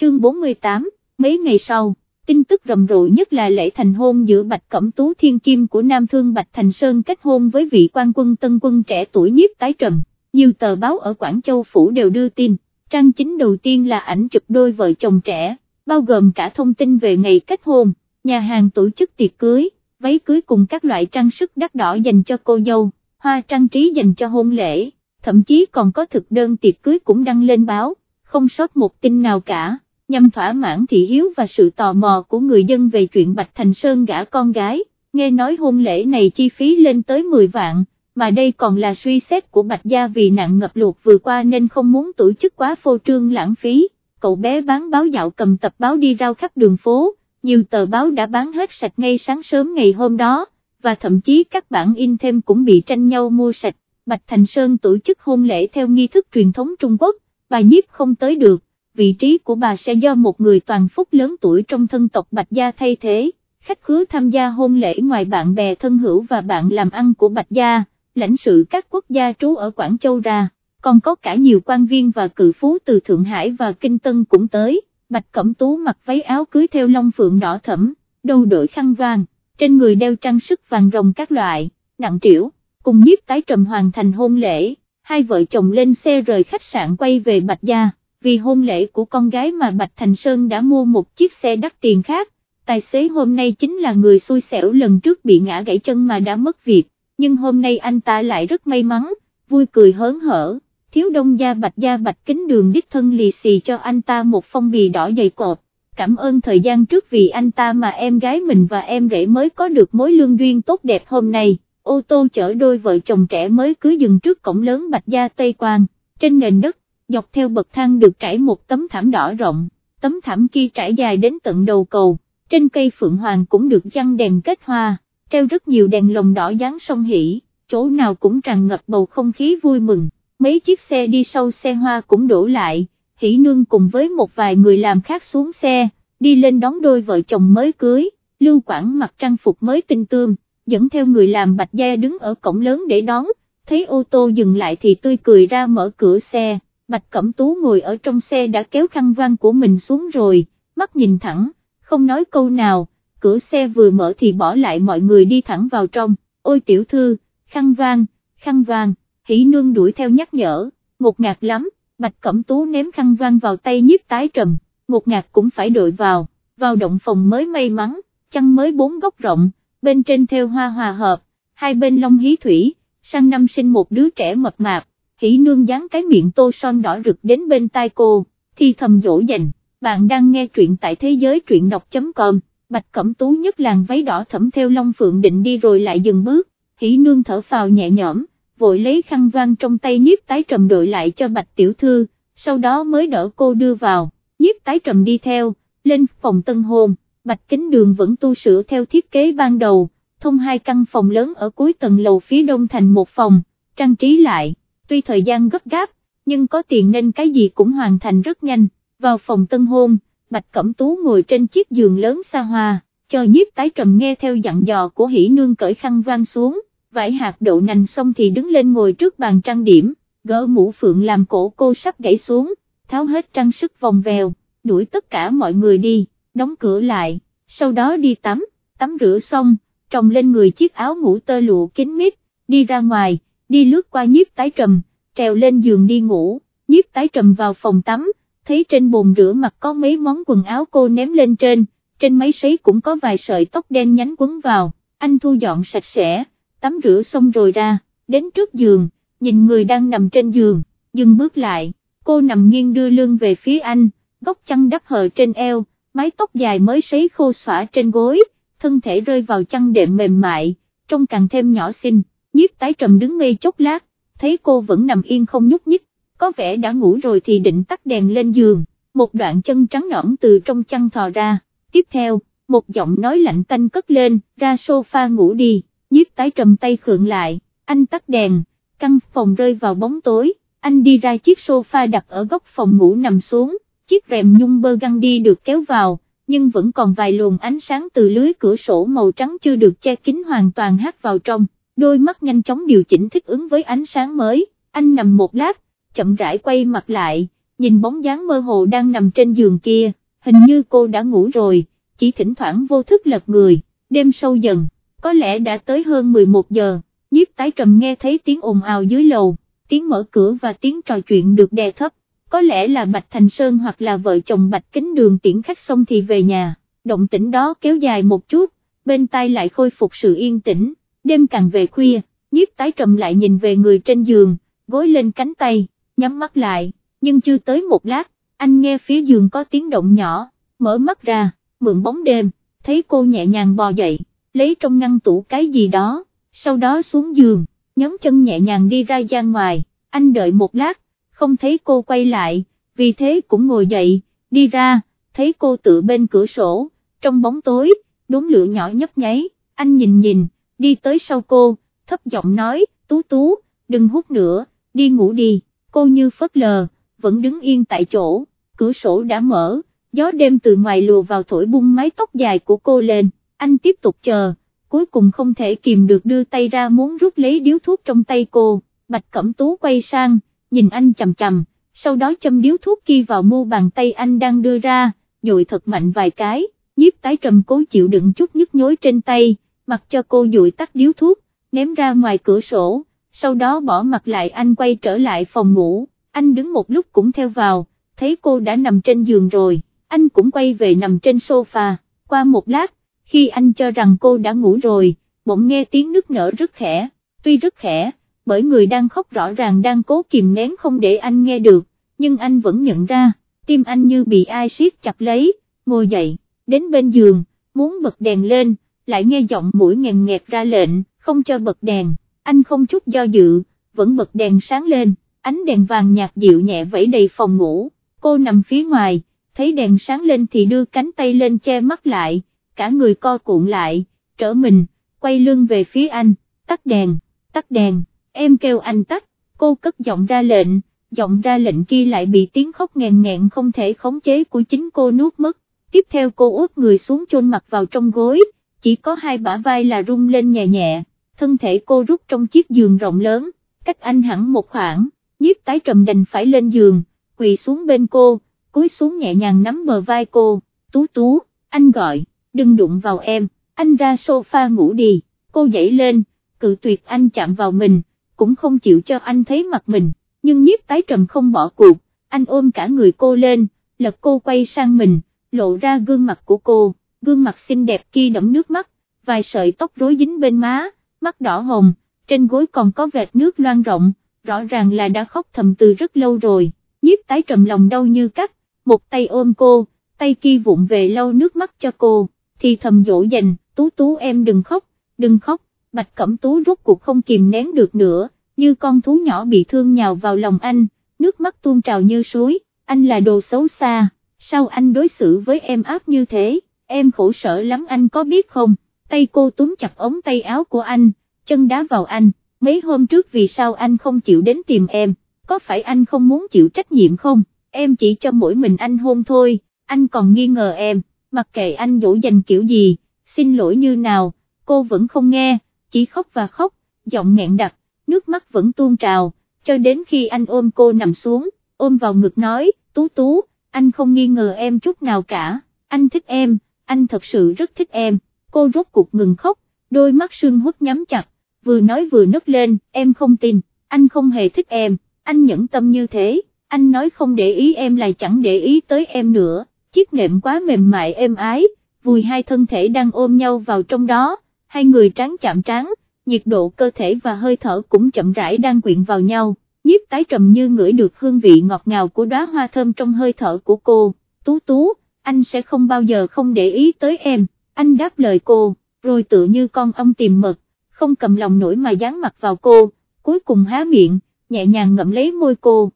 chương 48, mấy ngày sau, tin tức rầm rộ nhất là lễ thành hôn giữa Bạch Cẩm Tú Thiên Kim của Nam Thương Bạch Thành Sơn kết hôn với vị quan quân tân quân trẻ tuổi nhiếp tái trầm, nhiều tờ báo ở Quảng Châu Phủ đều đưa tin, trang chính đầu tiên là ảnh chụp đôi vợ chồng trẻ, bao gồm cả thông tin về ngày kết hôn, nhà hàng tổ chức tiệc cưới, váy cưới cùng các loại trang sức đắt đỏ dành cho cô dâu, hoa trang trí dành cho hôn lễ, thậm chí còn có thực đơn tiệc cưới cũng đăng lên báo, không sót một tin nào cả nhằm thỏa mãn thị hiếu và sự tò mò của người dân về chuyện Bạch Thành Sơn gả con gái, nghe nói hôn lễ này chi phí lên tới 10 vạn, mà đây còn là suy xét của Bạch Gia vì nạn ngập lụt vừa qua nên không muốn tổ chức quá phô trương lãng phí, cậu bé bán báo dạo cầm tập báo đi rao khắp đường phố, nhiều tờ báo đã bán hết sạch ngay sáng sớm ngày hôm đó, và thậm chí các bản in thêm cũng bị tranh nhau mua sạch, Bạch Thành Sơn tổ chức hôn lễ theo nghi thức truyền thống Trung Quốc, bà nhiếp không tới được vị trí của bà sẽ do một người toàn phúc lớn tuổi trong thân tộc Bạch Gia thay thế, khách khứa tham gia hôn lễ ngoài bạn bè thân hữu và bạn làm ăn của Bạch Gia, lãnh sự các quốc gia trú ở Quảng Châu ra, còn có cả nhiều quan viên và cự phú từ Thượng Hải và Kinh Tân cũng tới, Bạch Cẩm Tú mặc váy áo cưới theo long phượng đỏ thẫm, đầu đội khăn vàng, trên người đeo trang sức vàng rồng các loại, nặng trĩu, cùng nhiếp tái trầm hoàn thành hôn lễ, hai vợ chồng lên xe rời khách sạn quay về Bạch Gia vì hôn lễ của con gái mà Bạch Thành Sơn đã mua một chiếc xe đắt tiền khác, tài xế hôm nay chính là người xui xẻo lần trước bị ngã gãy chân mà đã mất việc, nhưng hôm nay anh ta lại rất may mắn, vui cười hớn hở, thiếu đông gia Bạch gia Bạch kính đường đích thân lì xì cho anh ta một phong bì đỏ dày cộp, cảm ơn thời gian trước vì anh ta mà em gái mình và em rể mới có được mối lương duyên tốt đẹp hôm nay. Ô tô chở đôi vợ chồng trẻ mới cưới dừng trước cổng lớn Bạch Gia Tây Quang, trên nền đất, dọc theo bậc thang được trải một tấm thảm đỏ rộng, tấm thảm kia trải dài đến tận đầu cầu, trên cây phượng hoàng cũng được dăng đèn kết hoa, treo rất nhiều đèn lồng đỏ dáng sông hỉ, chỗ nào cũng tràn ngập bầu không khí vui mừng, mấy chiếc xe đi sau xe hoa cũng đổ lại, hỉ nương cùng với một vài người làm khác xuống xe, đi lên đón đôi vợ chồng mới cưới, lưu quảng mặc trang phục mới tinh tươm, dẫn theo người làm bạch gia đứng ở cổng lớn để đón, thấy ô tô dừng lại thì tươi cười ra mở cửa xe. Bạch Cẩm Tú ngồi ở trong xe đã kéo khăn vang của mình xuống rồi, mắt nhìn thẳng, không nói câu nào, cửa xe vừa mở thì bỏ lại mọi người đi thẳng vào trong, ôi tiểu thư, khăn vang, khăn vang, hỷ nương đuổi theo nhắc nhở, ngột ngạt lắm, Bạch Cẩm Tú ném khăn vang vào tay nhiếp tái trầm, ngột ngạt cũng phải đội vào, vào động phòng mới may mắn, chăn mới bốn góc rộng, bên trên theo hoa hòa hợp, hai bên long hí thủy, sang năm sinh một đứa trẻ mập mạp hỷ nương dán cái miệng tô son đỏ rực đến bên tai cô, thi thầm dỗ dành, bạn đang nghe truyện tại thế giới truyện đọc.com, bạch cẩm tú nhất làng váy đỏ thẫm theo Long Phượng định đi rồi lại dừng bước, hỷ nương thở phào nhẹ nhõm, vội lấy khăn vang trong tay nhiếp tái trầm đội lại cho bạch tiểu thư, sau đó mới đỡ cô đưa vào, nhiếp tái trầm đi theo, lên phòng tân hôn, bạch kính đường vẫn tu sửa theo thiết kế ban đầu, thông hai căn phòng lớn ở cuối tầng lầu phía đông thành một phòng, trang trí lại tuy thời gian gấp gáp, nhưng có tiền nên cái gì cũng hoàn thành rất nhanh, vào phòng tân hôn, Bạch Cẩm Tú ngồi trên chiếc giường lớn xa hoa, cho nhiếp tái trầm nghe theo dặn dò của hỷ nương cởi khăn vang xuống, vải hạt đậu nành xong thì đứng lên ngồi trước bàn trang điểm, gỡ mũ phượng làm cổ cô sắp gãy xuống, tháo hết trang sức vòng vèo, đuổi tất cả mọi người đi, đóng cửa lại, sau đó đi tắm, tắm rửa xong, trồng lên người chiếc áo ngủ tơ lụa kín mít, đi ra ngoài, đi lướt qua nhiếp tái trầm, trèo lên giường đi ngủ, nhiếp tái trầm vào phòng tắm, thấy trên bồn rửa mặt có mấy món quần áo cô ném lên trên, trên máy sấy cũng có vài sợi tóc đen nhánh quấn vào, anh thu dọn sạch sẽ, tắm rửa xong rồi ra, đến trước giường, nhìn người đang nằm trên giường, dừng bước lại, cô nằm nghiêng đưa lưng về phía anh, góc chăn đắp hờ trên eo, mái tóc dài mới sấy khô xõa trên gối, thân thể rơi vào chăn đệm mềm mại, trông càng thêm nhỏ xinh nhiếp tái trầm đứng ngây chốc lát, thấy cô vẫn nằm yên không nhúc nhích, có vẻ đã ngủ rồi thì định tắt đèn lên giường, một đoạn chân trắng nõn từ trong chăn thò ra, tiếp theo, một giọng nói lạnh tanh cất lên, ra sofa ngủ đi, nhiếp tái trầm tay khượng lại, anh tắt đèn, căn phòng rơi vào bóng tối, anh đi ra chiếc sofa đặt ở góc phòng ngủ nằm xuống, chiếc rèm nhung bơ găng đi được kéo vào, nhưng vẫn còn vài luồng ánh sáng từ lưới cửa sổ màu trắng chưa được che kín hoàn toàn hát vào trong đôi mắt nhanh chóng điều chỉnh thích ứng với ánh sáng mới, anh nằm một lát, chậm rãi quay mặt lại, nhìn bóng dáng mơ hồ đang nằm trên giường kia, hình như cô đã ngủ rồi, chỉ thỉnh thoảng vô thức lật người, đêm sâu dần, có lẽ đã tới hơn 11 giờ, nhiếp tái trầm nghe thấy tiếng ồn ào dưới lầu, tiếng mở cửa và tiếng trò chuyện được đè thấp, có lẽ là Bạch Thành Sơn hoặc là vợ chồng Bạch Kính Đường tiễn khách xong thì về nhà, động tĩnh đó kéo dài một chút, bên tai lại khôi phục sự yên tĩnh, đêm càng về khuya, nhiếp tái trầm lại nhìn về người trên giường, gối lên cánh tay, nhắm mắt lại, nhưng chưa tới một lát, anh nghe phía giường có tiếng động nhỏ, mở mắt ra, mượn bóng đêm, thấy cô nhẹ nhàng bò dậy, lấy trong ngăn tủ cái gì đó, sau đó xuống giường, nhóm chân nhẹ nhàng đi ra gian ngoài, anh đợi một lát, không thấy cô quay lại, vì thế cũng ngồi dậy, đi ra, thấy cô tự bên cửa sổ, trong bóng tối, đốm lửa nhỏ nhấp nháy, anh nhìn nhìn, đi tới sau cô, thấp giọng nói, tú tú, đừng hút nữa, đi ngủ đi, cô như phớt lờ, vẫn đứng yên tại chỗ, cửa sổ đã mở, gió đêm từ ngoài lùa vào thổi bung mái tóc dài của cô lên, anh tiếp tục chờ, cuối cùng không thể kìm được đưa tay ra muốn rút lấy điếu thuốc trong tay cô, Bạch Cẩm Tú quay sang, nhìn anh chầm chầm, sau đó châm điếu thuốc kia vào mu bàn tay anh đang đưa ra, dội thật mạnh vài cái, nhiếp tái trầm cố chịu đựng chút nhức nhối trên tay, mặc cho cô dụi tắt điếu thuốc, ném ra ngoài cửa sổ, sau đó bỏ mặt lại anh quay trở lại phòng ngủ, anh đứng một lúc cũng theo vào, thấy cô đã nằm trên giường rồi, anh cũng quay về nằm trên sofa, qua một lát, khi anh cho rằng cô đã ngủ rồi, bỗng nghe tiếng nức nở rất khẽ, tuy rất khẽ, bởi người đang khóc rõ ràng đang cố kìm nén không để anh nghe được, nhưng anh vẫn nhận ra, tim anh như bị ai siết chặt lấy, ngồi dậy, đến bên giường, muốn bật đèn lên, lại nghe giọng mũi ngàn nghẹt ra lệnh, không cho bật đèn, anh không chút do dự, vẫn bật đèn sáng lên, ánh đèn vàng nhạt dịu nhẹ vẫy đầy phòng ngủ, cô nằm phía ngoài, thấy đèn sáng lên thì đưa cánh tay lên che mắt lại, cả người co cuộn lại, trở mình, quay lưng về phía anh, tắt đèn, tắt đèn, em kêu anh tắt, cô cất giọng ra lệnh, giọng ra lệnh kia lại bị tiếng khóc nghẹn nghẹn không thể khống chế của chính cô nuốt mất, tiếp theo cô úp người xuống chôn mặt vào trong gối, chỉ có hai bả vai là rung lên nhẹ nhẹ, thân thể cô rút trong chiếc giường rộng lớn, cách anh hẳn một khoảng, nhiếp tái trầm đành phải lên giường, quỳ xuống bên cô, cúi xuống nhẹ nhàng nắm bờ vai cô, tú tú, anh gọi, đừng đụng vào em, anh ra sofa ngủ đi, cô dậy lên, cự tuyệt anh chạm vào mình, cũng không chịu cho anh thấy mặt mình, nhưng nhiếp tái trầm không bỏ cuộc, anh ôm cả người cô lên, lật cô quay sang mình, lộ ra gương mặt của cô, gương mặt xinh đẹp kia đẫm nước mắt, vài sợi tóc rối dính bên má, mắt đỏ hồng, trên gối còn có vệt nước loang rộng, rõ ràng là đã khóc thầm từ rất lâu rồi, nhiếp tái trầm lòng đau như cắt, một tay ôm cô, tay kia vụng về lau nước mắt cho cô, thì thầm dỗ dành, tú tú em đừng khóc, đừng khóc, bạch cẩm tú rốt cuộc không kìm nén được nữa, như con thú nhỏ bị thương nhào vào lòng anh, nước mắt tuôn trào như suối, anh là đồ xấu xa, sao anh đối xử với em ác như thế, em khổ sở lắm anh có biết không, tay cô túm chặt ống tay áo của anh, chân đá vào anh, mấy hôm trước vì sao anh không chịu đến tìm em, có phải anh không muốn chịu trách nhiệm không, em chỉ cho mỗi mình anh hôn thôi, anh còn nghi ngờ em, mặc kệ anh dỗ dành kiểu gì, xin lỗi như nào, cô vẫn không nghe, chỉ khóc và khóc, giọng nghẹn đặc, nước mắt vẫn tuôn trào, cho đến khi anh ôm cô nằm xuống, ôm vào ngực nói, tú tú, anh không nghi ngờ em chút nào cả, anh thích em, anh thật sự rất thích em, cô rốt cuộc ngừng khóc, đôi mắt sương hút nhắm chặt, vừa nói vừa nức lên, em không tin, anh không hề thích em, anh nhẫn tâm như thế, anh nói không để ý em lại chẳng để ý tới em nữa, chiếc nệm quá mềm mại êm ái, vùi hai thân thể đang ôm nhau vào trong đó, hai người trắng chạm trắng, nhiệt độ cơ thể và hơi thở cũng chậm rãi đang quyện vào nhau, nhiếp tái trầm như ngửi được hương vị ngọt ngào của đóa hoa thơm trong hơi thở của cô, tú tú, anh sẽ không bao giờ không để ý tới em, anh đáp lời cô, rồi tự như con ong tìm mật, không cầm lòng nổi mà dán mặt vào cô, cuối cùng há miệng, nhẹ nhàng ngậm lấy môi cô,